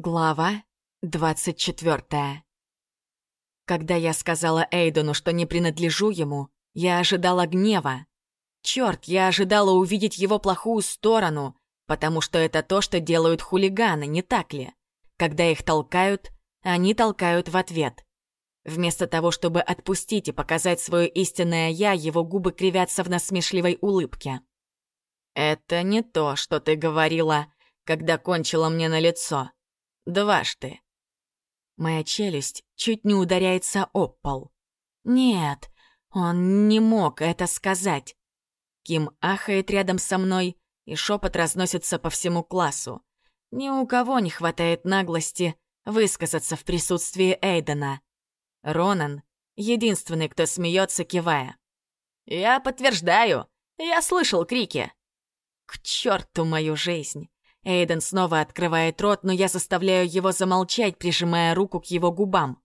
Глава 24 Когда я сказала Эйдену, что не принадлежу ему, я ожидала гнева. Черт, я ожидала увидеть его плохую сторону, потому что это то, что делают хулиганы, не так ли? Когда их толкают, они толкают в ответ. Вместо того, чтобы отпустить и показать свое истинное «я», его губы кривятся в насмешливой улыбке. «Это не то, что ты говорила, когда кончила мне на лицо», Дважды. Моя челюсть чуть не ударяется об пол. Нет, он не мог это сказать. Ким ахает рядом со мной, и шепот разносится по всему классу. Ни у кого не хватает наглости высказаться в присутствии Эйдена. Ронан — единственный, кто смеется, кивая. «Я подтверждаю, я слышал крики». К черту мою жизнь. Эйден снова открывает рот, но я заставляю его замолчать, прижимая руку к его губам.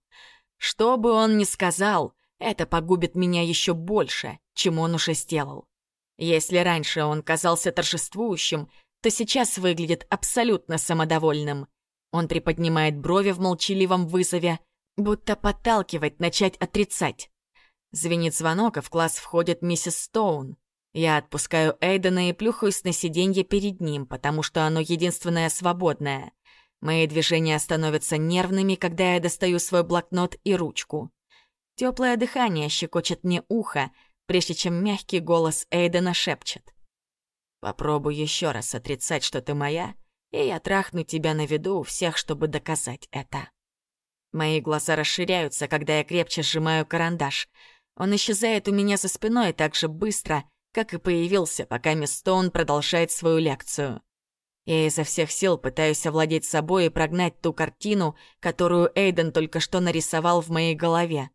Что бы он ни сказал, это погубит меня еще больше, чем он уже сделал. Если раньше он казался торжествующим, то сейчас выглядит абсолютно самодовольным. Он приподнимает брови в молчаливом вызове, будто подталкивать начать отрицать. Звенит звонок, и в класс входит миссис Стоун. Я отпускаю Эйдена и плюхаюсь на сиденье перед ним, потому что оно единственное свободное. Мои движения становятся нервными, когда я достаю свой блокнот и ручку. Теплое дыхание щекочет мне ухо, прежде чем мягкий голос Эйдена шепчет. «Попробуй еще раз отрицать, что ты моя, и я трахну тебя на виду у всех, чтобы доказать это». Мои глаза расширяются, когда я крепче сжимаю карандаш. Он исчезает у меня за спиной так же быстро, как и появился, пока мисс Стоун продолжает свою лекцию. Я изо всех сил пытаюсь овладеть собой и прогнать ту картину, которую Эйден только что нарисовал в моей голове.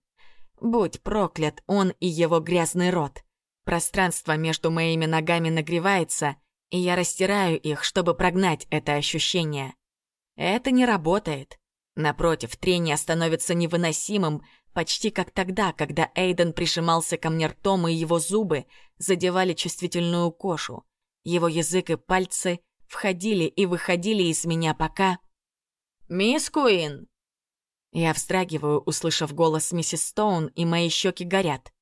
Будь проклят он и его грязный рот. Пространство между моими ногами нагревается, и я растираю их, чтобы прогнать это ощущение. Это не работает. Напротив, трение становится невыносимым, Почти как тогда, когда Эйден прижимался ко мне ртом, и его зубы задевали чувствительную кошу. Его язык и пальцы входили и выходили из меня, пока... «Мисс Куин!» Я вздрагиваю, услышав голос миссис Стоун, и мои щеки горят.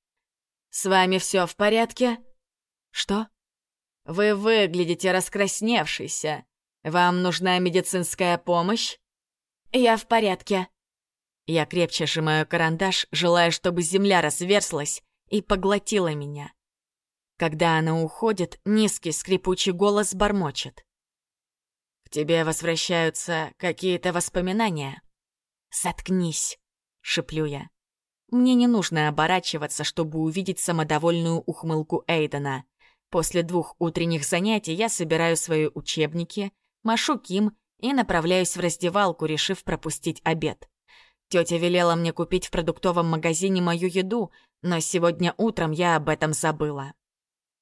«С вами все в порядке?» «Что?» «Вы выглядите раскрасневшейся. Вам нужна медицинская помощь?» «Я в порядке», я крепче сжимаю карандаш, желая, чтобы земля разверзлась и поглотила меня. Когда она уходит, низкий скрипучий голос бормочет. «К тебе возвращаются какие-то воспоминания?» «Заткнись», — шеплю я. Мне не нужно оборачиваться, чтобы увидеть самодовольную ухмылку Эйдена. После двух утренних занятий я собираю свои учебники, машу Ким и направляюсь в раздевалку, решив пропустить обед. Тетя велела мне купить в продуктовом магазине мою еду, но сегодня утром я об этом забыла.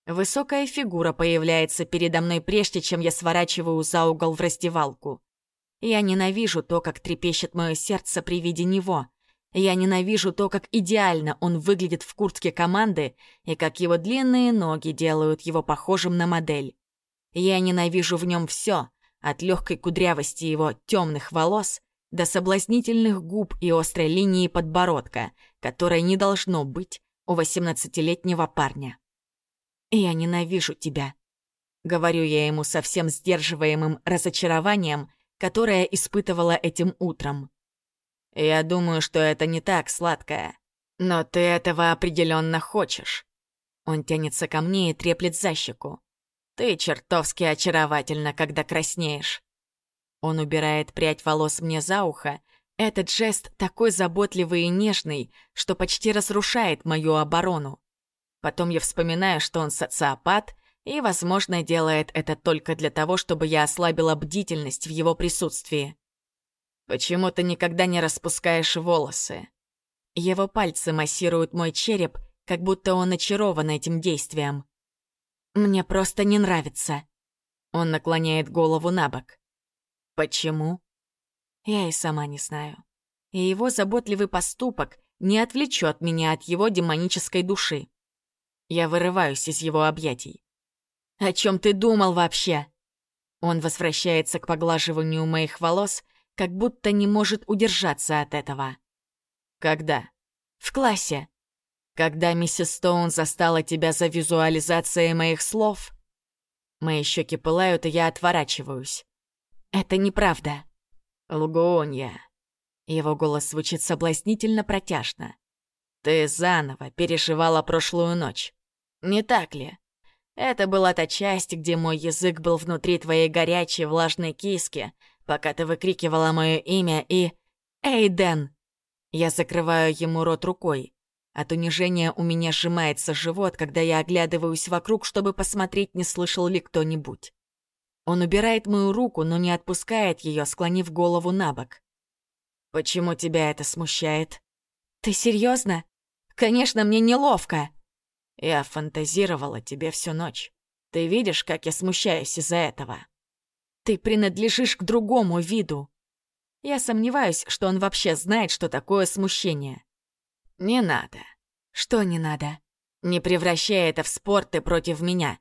Высокая фигура появляется передо мной прежде, чем я сворачиваю за угол в раздевалку. Я ненавижу то, как трепещет мое сердце при виде него. Я ненавижу то, как идеально он выглядит в куртке команды и как его длинные ноги делают его похожим на модель. Я ненавижу в нем все, от легкой кудрявости его темных волос до соблазнительных губ и острой линии подбородка, которой не должно быть у восемнадцатилетнего парня. «Я ненавижу тебя», — говорю я ему со всем сдерживаемым разочарованием, которое испытывала этим утром. «Я думаю, что это не так, сладкое, но ты этого определенно хочешь». Он тянется ко мне и треплет за щеку. «Ты чертовски очаровательна, когда краснеешь». Он убирает прядь волос мне за ухо. Этот жест такой заботливый и нежный, что почти разрушает мою оборону. Потом я вспоминаю, что он социопат, и, возможно, делает это только для того, чтобы я ослабила бдительность в его присутствии. «Почему ты никогда не распускаешь волосы?» Его пальцы массируют мой череп, как будто он очарован этим действием. «Мне просто не нравится». Он наклоняет голову на бок. Почему? Я и сама не знаю. И его заботливый поступок не отвлечет меня от его демонической души. Я вырываюсь из его объятий. «О чем ты думал вообще?» Он возвращается к поглаживанию моих волос, как будто не может удержаться от этого. Когда? В классе. Когда миссис Стоун застала тебя за визуализацией моих слов? Мои щеки пылают, и я отворачиваюсь. Это неправда. Лгунья. Его голос звучит соблазнительно протяжно. Ты заново переживала прошлую ночь. Не так ли? Это была та часть, где мой язык был внутри твоей горячей влажной киски, пока ты выкрикивала мое имя и... «Эйден!» Я закрываю ему рот рукой. От унижения у меня сжимается живот, когда я оглядываюсь вокруг, чтобы посмотреть, не слышал ли кто-нибудь. Он убирает мою руку, но не отпускает ее, склонив голову на бок. «Почему тебя это смущает?» «Ты серьезно? Конечно, мне неловко!» Я фантазировала тебе всю ночь. Ты видишь, как я смущаюсь из-за этого? Ты принадлежишь к другому виду. Я сомневаюсь, что он вообще знает, что такое смущение. Не надо. Что не надо? Не превращай это в спорт ты против меня.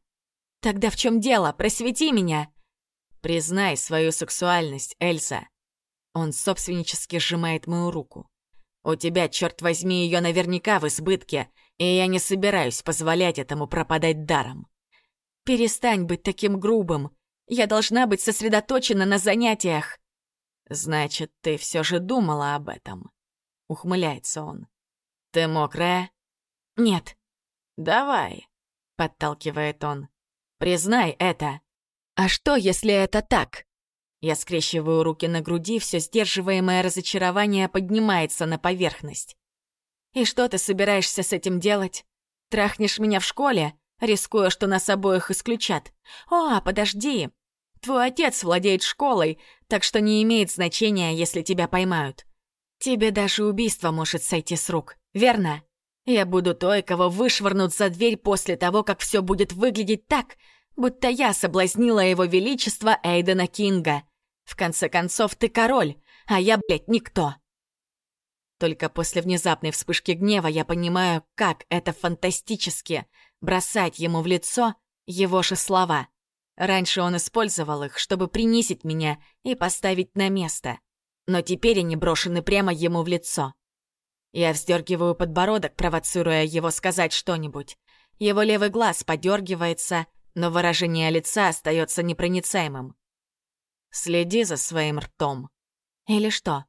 Тогда в чем дело? Просвети меня. Признай свою сексуальность, Эльза. Он собственнически сжимает мою руку. У тебя, черт возьми, ее наверняка в избытке, и я не собираюсь позволять этому пропадать даром. Перестань быть таким грубым. Я должна быть сосредоточена на занятиях. Значит, ты все же думала об этом. Ухмыляется он. Ты мокрая? Нет. Давай, подталкивает он. Признай это. А что, если это так? Я скрещиваю руки на груди, все сдерживаемое разочарование поднимается на поверхность. «И что ты собираешься с этим делать? Трахнешь меня в школе, рискуя, что нас обоих исключат? О, подожди! Твой отец владеет школой, так что не имеет значения, если тебя поймают. Тебе даже убийство может сойти с рук, верно? Я буду той, кого вышвырнут за дверь после того, как все будет выглядеть так, будто я соблазнила его величество Эйдена Кинга. В конце концов, ты король, а я, блядь, никто. Только после внезапной вспышки гнева я понимаю, как это фантастически — бросать ему в лицо его же слова. Раньше он использовал их, чтобы принизить меня и поставить на место. Но теперь они брошены прямо ему в лицо. Я вздергиваю подбородок, провоцируя его сказать что-нибудь. Его левый глаз подергивается, но выражение лица остается непроницаемым. Следи за своим ртом. Или что?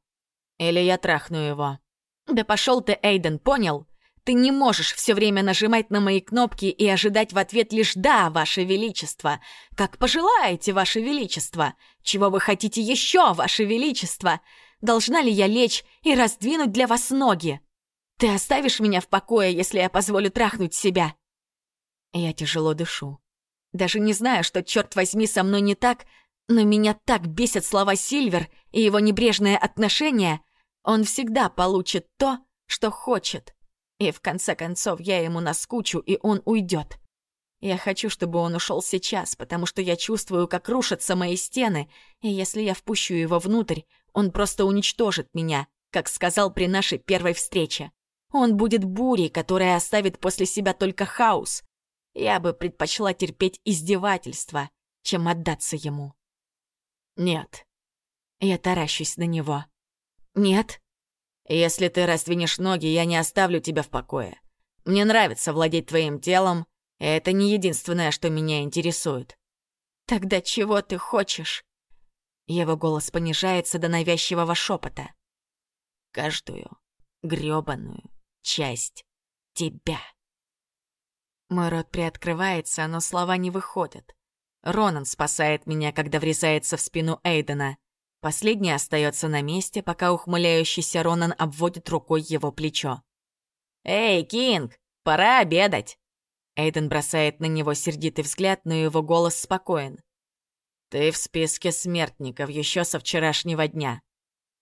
Или я трахну его. Да пошел ты, Эйден, понял? Ты не можешь все время нажимать на мои кнопки и ожидать в ответ лишь «да, Ваше Величество». Как пожелаете, Ваше Величество. Чего вы хотите еще, Ваше Величество? Должна ли я лечь и раздвинуть для вас ноги? Ты оставишь меня в покое, если я позволю трахнуть себя? Я тяжело дышу. Даже не знаю, что, черт возьми, со мной не так, но меня так бесят слова Сильвер и его небрежное отношение. Он всегда получит то, что хочет. И в конце концов я ему наскучу, и он уйдет. Я хочу, чтобы он ушел сейчас, потому что я чувствую, как рушатся мои стены, и если я впущу его внутрь, он просто уничтожит меня, как сказал при нашей первой встрече. Он будет бурей, которая оставит после себя только хаос. Я бы предпочла терпеть издевательства, чем отдаться ему. «Нет». Я таращусь на него. «Нет?» «Если ты раздвинешь ноги, я не оставлю тебя в покое. Мне нравится владеть твоим телом, и это не единственное, что меня интересует». «Тогда чего ты хочешь?» Его голос понижается до навязчивого шепота. «Каждую грёбаную часть тебя». Мой рот приоткрывается, но слова не выходят. Ронан спасает меня, когда врезается в спину Эйдена. Последний остается на месте, пока ухмыляющийся Ронан обводит рукой его плечо. «Эй, Кинг, пора обедать!» Эйден бросает на него сердитый взгляд, но его голос спокоен. «Ты в списке смертников еще со вчерашнего дня».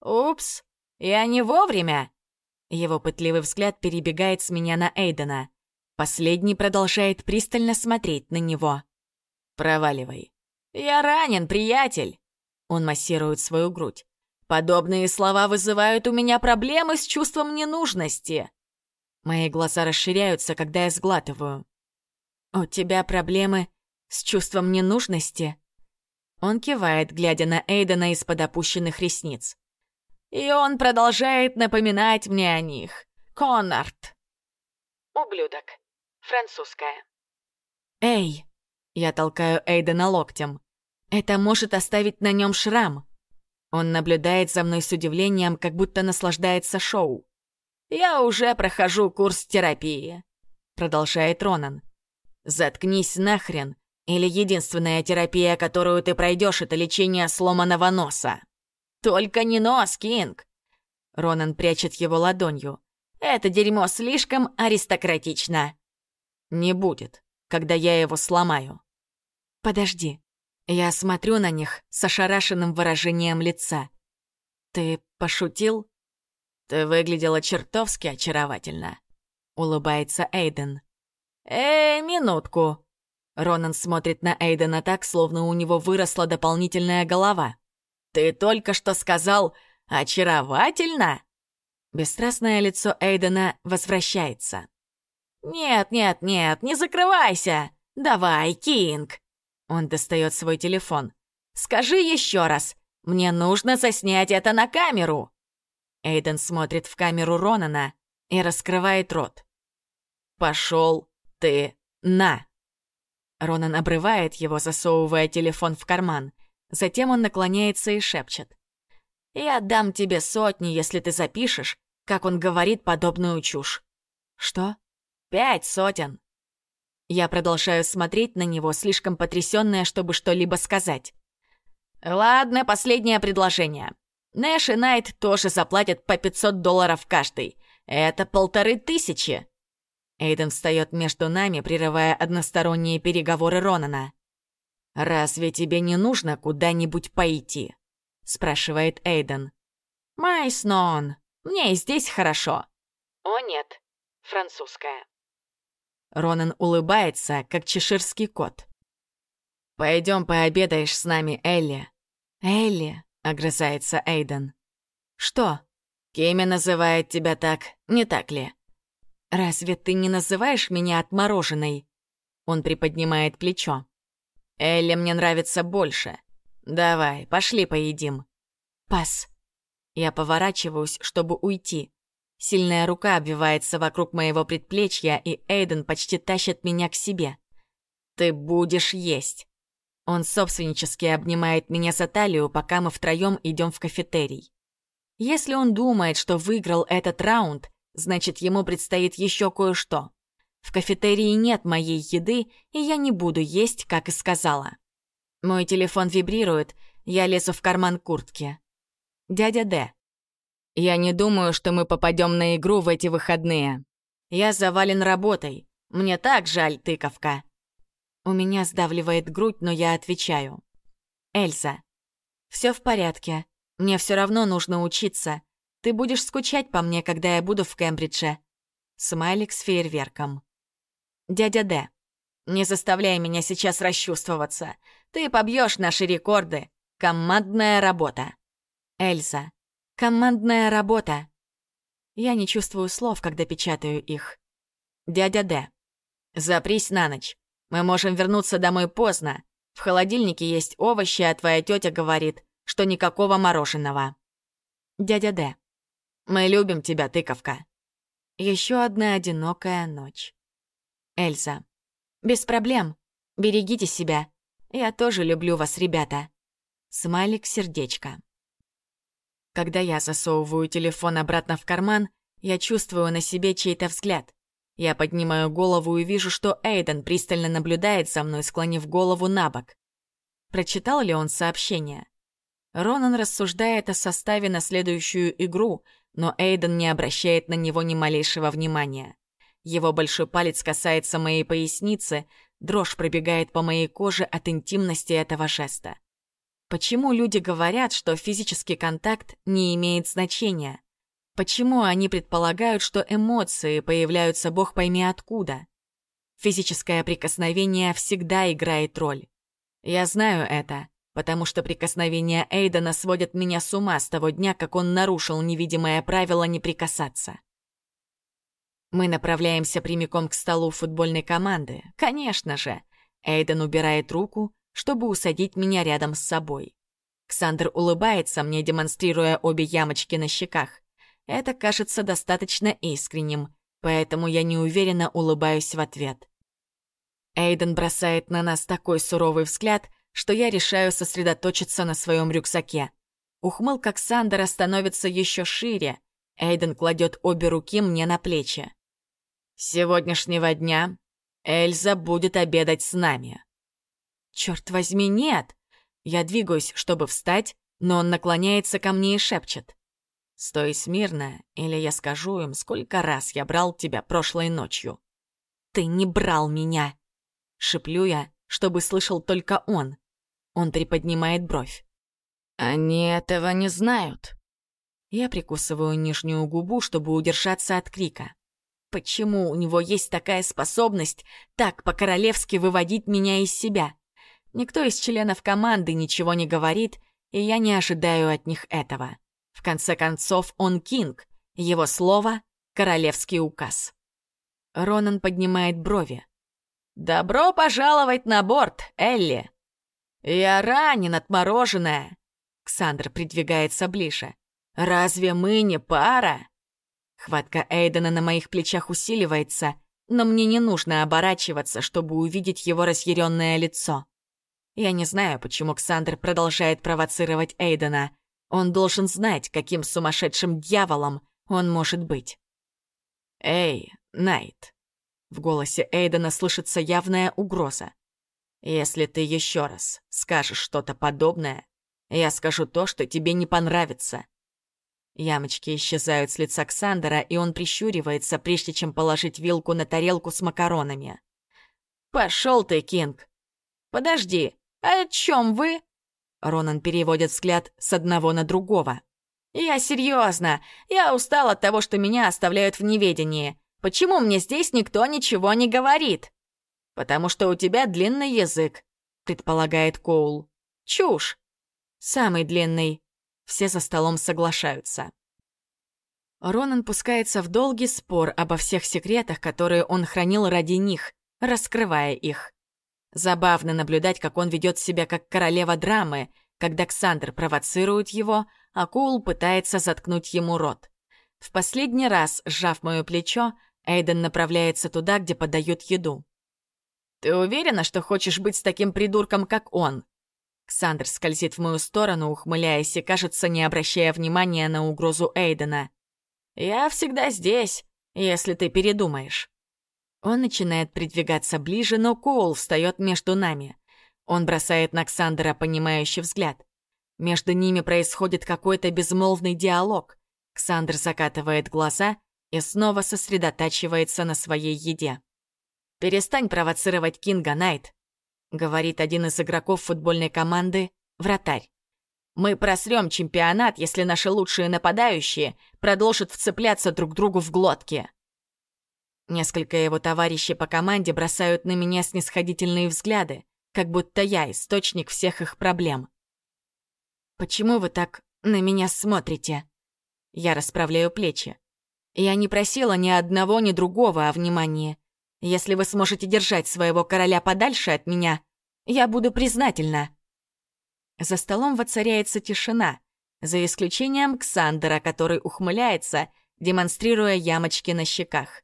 «Упс, я не вовремя!» Его пытливый взгляд перебегает с меня на Эйдена. Последний продолжает пристально смотреть на него. Проваливай. Я ранен, приятель. Он массирует свою грудь. Подобные слова вызывают у меня проблемы с чувством ненужности. Мои глаза расширяются, когда я сглатываю. У тебя проблемы с чувством ненужности? Он кивает, глядя на Эйдена из-под опущенных ресниц. И он продолжает напоминать мне о них. Коннорд. Ублюдок. Французская. Эй! Я толкаю Эйдена локтем. Это может оставить на нем шрам. Он наблюдает за мной с удивлением, как будто наслаждается шоу. «Я уже прохожу курс терапии», — продолжает Ронан. «Заткнись нахрен, или единственная терапия, которую ты пройдешь, это лечение сломанного носа». «Только не нос, Кинг!» Ронан прячет его ладонью. «Это дерьмо слишком аристократично». «Не будет, когда я его сломаю». «Подожди». Я смотрю на них с ошарашенным выражением лица. «Ты пошутил?» «Ты выглядела чертовски очаровательно», — улыбается Эйден. «Эй, минутку!» Ронан смотрит на Эйдена так, словно у него выросла дополнительная голова. «Ты только что сказал «очаровательно»?» Бесстрастное лицо Эйдена возвращается. «Нет, нет, нет, не закрывайся! Давай, Кинг!» Он достает свой телефон. «Скажи еще раз! Мне нужно заснять это на камеру!» Эйден смотрит в камеру Ронана и раскрывает рот. «Пошел ты на!» Ронан обрывает его, засовывая телефон в карман. Затем он наклоняется и шепчет. «Я дам тебе сотни, если ты запишешь, как он говорит подобную чушь». «Что?» «Пять сотен». Я продолжаю смотреть на него, слишком потрясённая, чтобы что-либо сказать. «Ладно, последнее предложение. Нэш и Найт тоже заплатят по 500 долларов каждый. Это полторы тысячи». Эйден встает между нами, прерывая односторонние переговоры Ронана. «Разве тебе не нужно куда-нибудь пойти?» — спрашивает Эйден. «Майснон, мне и здесь хорошо». «О нет, французская». Ронан улыбается, как чеширский кот. «Пойдем пообедаешь с нами, Элли». «Элли», — огрызается Эйден. «Что?» «Кеми называет тебя так, не так ли?» «Разве ты не называешь меня отмороженной?» Он приподнимает плечо. Элли мне нравится больше. Давай, пошли поедим. Пас. Я поворачиваюсь, чтобы уйти. Сильная рука обвивается вокруг моего предплечья, и Эйден почти тащит меня к себе. Ты будешь есть. Он собственнически обнимает меня за талию, пока мы втроем идем в кафетерий. Если он думает, что выиграл этот раунд, значит, ему предстоит еще кое-что. В кафетерии нет моей еды, и я не буду есть, как и сказала. Мой телефон вибрирует, я лезу в карман куртки. Дядя Д. Я не думаю, что мы попадем на игру в эти выходные. Я завален работой. Мне так жаль, тыковка. У меня сдавливает грудь, но я отвечаю. Эльза. Все в порядке. Мне все равно нужно учиться. Ты будешь скучать по мне, когда я буду в Кембридже. Смайлик с фейерверком. Дядя Д. Не заставляй меня сейчас расчувствоваться. Ты побьешь наши рекорды. Командная работа. Эльза. Командная работа. Я не чувствую слов, когда печатаю их. Дядя Д. Запрись на ночь. Мы можем вернуться домой поздно. В холодильнике есть овощи, а твоя тетя говорит, что никакого мороженого. Дядя Д. Мы любим тебя, тыковка. Еще одна одинокая ночь. Эльза. «Без проблем. Берегите себя. Я тоже люблю вас, ребята». Смайлик сердечко. Когда я засовываю телефон обратно в карман, я чувствую на себе чей-то взгляд. Я поднимаю голову и вижу, что Эйден пристально наблюдает за мной, склонив голову на бок. Прочитал ли он сообщение? Ронан рассуждает о составе на следующую игру, но Эйден не обращает на него ни малейшего внимания. Его большой палец касается моей поясницы, дрожь пробегает по моей коже от интимности этого жеста. Почему люди говорят, что физический контакт не имеет значения? Почему они предполагают, что эмоции появляются бог пойми откуда? Физическое прикосновение всегда играет роль. Я знаю это, потому что прикосновения Эйдена сводят меня с ума с того дня, как он нарушил невидимое правило не прикасаться. Мы направляемся прямиком к столу футбольной команды. Конечно же. Эйден убирает руку, чтобы усадить меня рядом с собой. Ксандр улыбается мне, демонстрируя обе ямочки на щеках. Это кажется достаточно искренним, поэтому я неуверенно улыбаюсь в ответ. Эйден бросает на нас такой суровый взгляд, что я решаю сосредоточиться на своем рюкзаке. Ухмылка Ксандера становится еще шире. Эйден кладет обе руки мне на плечи. «С сегодняшнего дня Эльза будет обедать с нами». «Черт возьми, нет!» Я двигаюсь, чтобы встать, но он наклоняется ко мне и шепчет. «Стой смирно, или я скажу им, сколько раз я брал тебя прошлой ночью». «Ты не брал меня!» Шиплю я, чтобы слышал только он. Он приподнимает бровь. «Они этого не знают». Я прикусываю нижнюю губу, чтобы удержаться от крика. Почему у него есть такая способность так по-королевски выводить меня из себя? Никто из членов команды ничего не говорит, и я не ожидаю от них этого. В конце концов, он Кинг, его слово — королевский указ. Ронан поднимает брови. «Добро пожаловать на борт, Элли!» «Я ранен, отмороженная!» Ксандр придвигается ближе. «Разве мы не пара?» Хватка Эйдена на моих плечах усиливается, но мне не нужно оборачиваться, чтобы увидеть его разъяренное лицо. Я не знаю, почему Ксандр продолжает провоцировать Эйдена. Он должен знать, каким сумасшедшим дьяволом он может быть. «Эй, Найт!» В голосе Эйдена слышится явная угроза. «Если ты еще раз скажешь что-то подобное, я скажу то, что тебе не понравится». Ямочки исчезают с лица Ксандера, и он прищуривается, прежде чем положить вилку на тарелку с макаронами. «Пошел ты, Кинг!» «Подожди, «О чем вы?» Ронан переводит взгляд с одного на другого. «Я серьезно. Я устал от того, что меня оставляют в неведении. Почему мне здесь никто ничего не говорит?» «Потому что у тебя длинный язык», — предполагает Коул. «Чушь. Самый длинный». Все за столом соглашаются. Ронан пускается в долгий спор обо всех секретах, которые он хранил ради них, раскрывая их. Забавно наблюдать, как он ведет себя как королева драмы, когда Ксандр провоцирует его, а Коул пытается заткнуть ему рот. В последний раз, сжав мое плечо, Эйден направляется туда, где подают еду. «Ты уверена, что хочешь быть с таким придурком, как он?» Ксандр скользит в мою сторону, ухмыляясь и, кажется, не обращая внимания на угрозу Эйдена. «Я всегда здесь, если ты передумаешь». Он начинает придвигаться ближе, но Коул встает между нами. Он бросает на Ксандера понимающий взгляд. Между ними происходит какой-то безмолвный диалог. Ксандр закатывает глаза и снова сосредотачивается на своей еде. «Перестань провоцировать Кинга, Найт», — говорит один из игроков футбольной команды, вратарь. «Мы просрем чемпионат, если наши лучшие нападающие продолжат вцепляться друг другу в глотки». Несколько его товарищей по команде бросают на меня снисходительные взгляды, как будто я источник всех их проблем. «Почему вы так на меня смотрите?» Я расправляю плечи. Я не просила ни одного, ни другого о внимании. Если вы сможете держать своего короля подальше от меня, я буду признательна. За столом воцаряется тишина, за исключением Ксандера, который ухмыляется, демонстрируя ямочки на щеках.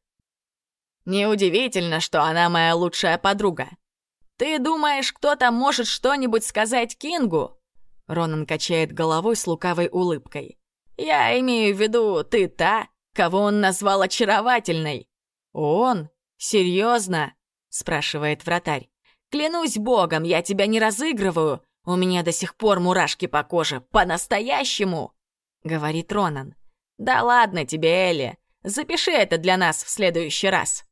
Неудивительно, что она моя лучшая подруга. Ты думаешь, кто-то может что-нибудь сказать Кингу? Ронан качает головой с лукавой улыбкой. Я имею в виду, ты та, кого он назвал очаровательной. Он? Серьезно? спрашивает вратарь. Клянусь богом, я тебя не разыгрываю. У меня до сих пор мурашки по коже, по-настоящему, говорит Ронан. Да ладно тебе, Элли. Запиши это для нас в следующий раз.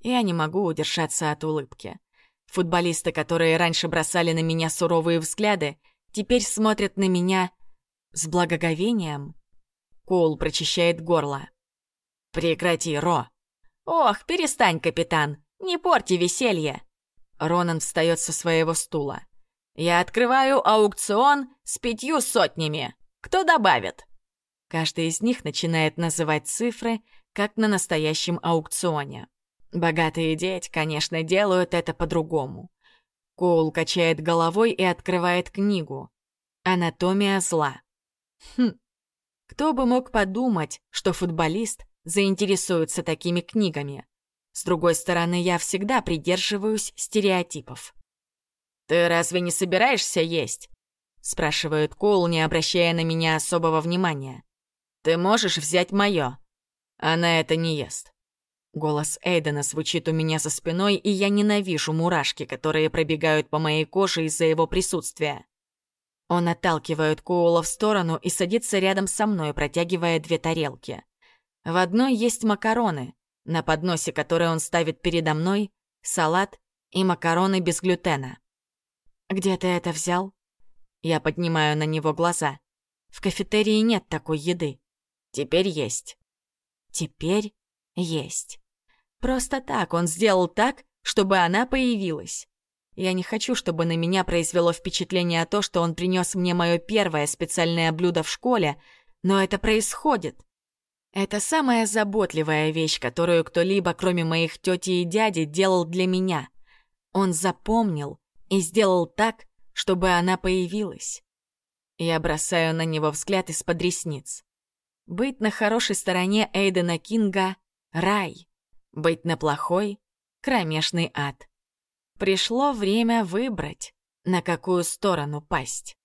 Я не могу удержаться от улыбки. Футболисты, которые раньше бросали на меня суровые взгляды, теперь смотрят на меня с благоговением. Коул прочищает горло. «Прекрати, Ро!» «Ох, перестань, капитан! Не порти веселье!» Ронан встает со своего стула. «Я открываю аукцион с пятью сотнями. Кто добавит?» Каждый из них начинает называть цифры, как на настоящем аукционе. Богатые дети, конечно, делают это по-другому. Коул качает головой и открывает книгу. «Анатомия зла». Хм, кто бы мог подумать, что футболист заинтересуется такими книгами. С другой стороны, я всегда придерживаюсь стереотипов. «Ты разве не собираешься есть?» — спрашивает Коул, не обращая на меня особого внимания. «Ты можешь взять моё. Она это не ест». Голос Эйдена звучит у меня за спиной, и я ненавижу мурашки, которые пробегают по моей коже из-за его присутствия. Он отталкивает Коула в сторону и садится рядом со мной, протягивая две тарелки. В одной есть макароны, на подносе, который он ставит передо мной, салат и макароны без глютена. «Где ты это взял?» Я поднимаю на него глаза. «В кафетерии нет такой еды. Теперь есть». «Теперь есть». Просто так он сделал так, чтобы она появилась. Я не хочу, чтобы на меня произвело впечатление то, что он принес мне мое первое специальное блюдо в школе, но это происходит. Это самая заботливая вещь, которую кто-либо, кроме моих тети и дяди, делал для меня. Он запомнил и сделал так, чтобы она появилась. Я бросаю на него взгляд из-под ресниц. Быть на хорошей стороне Эйдена Кинга — рай. Быть на плохой — кромешный ад. Пришло время выбрать, на какую сторону пасть.